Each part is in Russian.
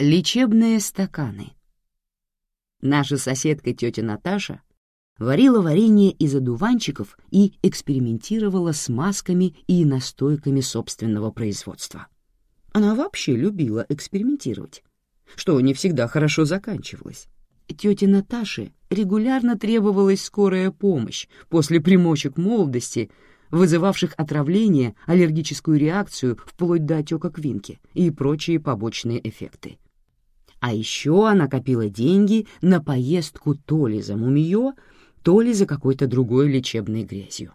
Лечебные стаканы. Наша соседка тетя Наташа варила варенье из одуванчиков и экспериментировала с масками и настойками собственного производства. Она вообще любила экспериментировать, что не всегда хорошо заканчивалось. Тете Наташе регулярно требовалась скорая помощь после примочек молодости, вызывавших отравление, аллергическую реакцию вплоть до отека квинки и прочие побочные эффекты. А еще она копила деньги на поездку то ли за мумиё, то ли за какой-то другой лечебной грязью.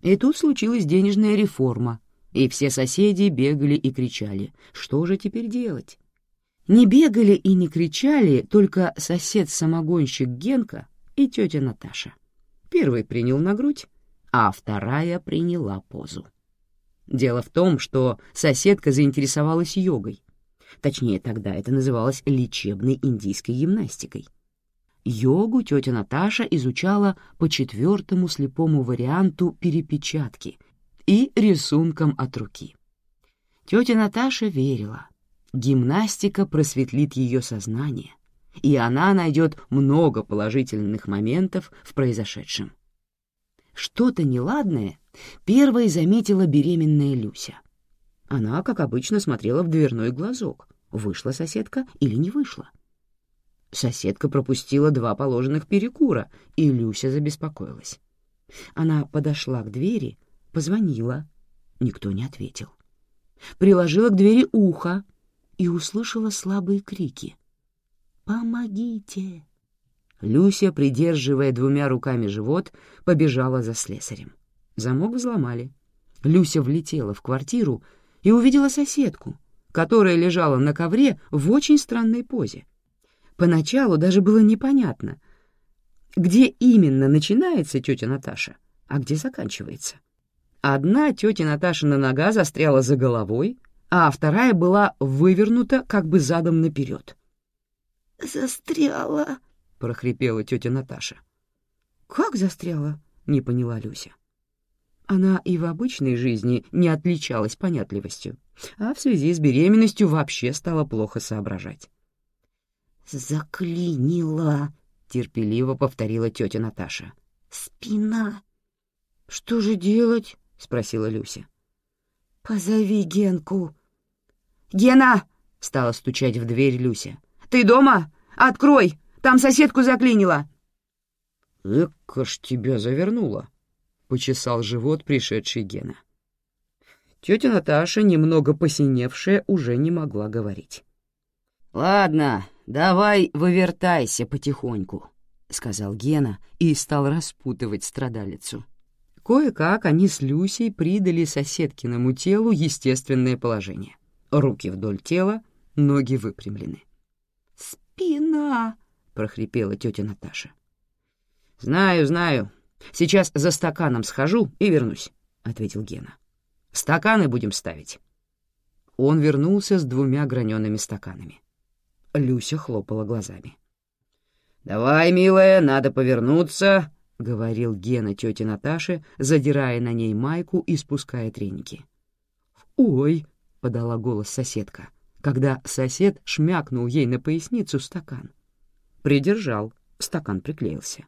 И тут случилась денежная реформа, и все соседи бегали и кричали, что же теперь делать? Не бегали и не кричали только сосед-самогонщик Генка и тетя Наташа. Первый принял на грудь, а вторая приняла позу. Дело в том, что соседка заинтересовалась йогой. Точнее, тогда это называлось лечебной индийской гимнастикой. Йогу тетя Наташа изучала по четвертому слепому варианту перепечатки и рисункам от руки. Тетя Наташа верила, гимнастика просветлит ее сознание, и она найдет много положительных моментов в произошедшем. Что-то неладное первой заметила беременная Люся. Она, как обычно, смотрела в дверной глазок, вышла соседка или не вышла. — Соседка пропустила два положенных перекура, и Люся забеспокоилась. Она подошла к двери, позвонила. Никто не ответил. Приложила к двери ухо и услышала слабые крики. «Помогите!» Люся, придерживая двумя руками живот, побежала за слесарем. Замок взломали. Люся влетела в квартиру и увидела соседку, которая лежала на ковре в очень странной позе. Поначалу даже было непонятно, где именно начинается тетя Наташа, а где заканчивается. Одна тетя Наташина нога застряла за головой, а вторая была вывернута как бы задом наперед. «Застряла», — прохрипела тетя Наташа. «Как застряла?» — не поняла Люся. Она и в обычной жизни не отличалась понятливостью, а в связи с беременностью вообще стала плохо соображать. «Заклинила», — терпеливо повторила тетя Наташа. «Спина». «Что же делать?» — спросила Люся. «Позови Генку». «Гена!» — стала стучать в дверь Люся. «Ты дома? Открой! Там соседку заклинила!» «Эка ж тебя завернула!» — почесал живот пришедший Гена. Тетя Наташа, немного посиневшая, уже не могла говорить. «Ладно, давай вывертайся потихоньку», — сказал Гена и стал распутывать страдалицу. Кое-как они с Люсей придали соседкиному телу естественное положение. Руки вдоль тела, ноги выпрямлены. «Спина!» — прохрипела тетя Наташа. «Знаю, знаю. Сейчас за стаканом схожу и вернусь», — ответил Гена. «Стаканы будем ставить». Он вернулся с двумя гранеными стаканами. Люся хлопала глазами. «Давай, милая, надо повернуться», — говорил Гена тете Наташе, задирая на ней майку и спуская треники. «Ой», — подала голос соседка, когда сосед шмякнул ей на поясницу стакан. Придержал, стакан приклеился.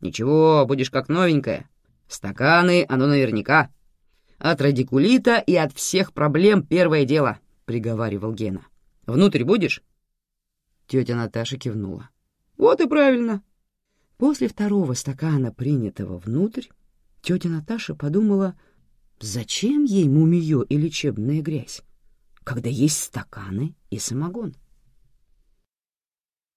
«Ничего, будешь как новенькая. Стаканы, оно наверняка. От радикулита и от всех проблем первое дело», — приговаривал Гена. «Внутрь будешь?» Тетя Наташа кивнула. «Вот и правильно». После второго стакана, принятого внутрь, тетя Наташа подумала, зачем ей мумиё и лечебная грязь, когда есть стаканы и самогон.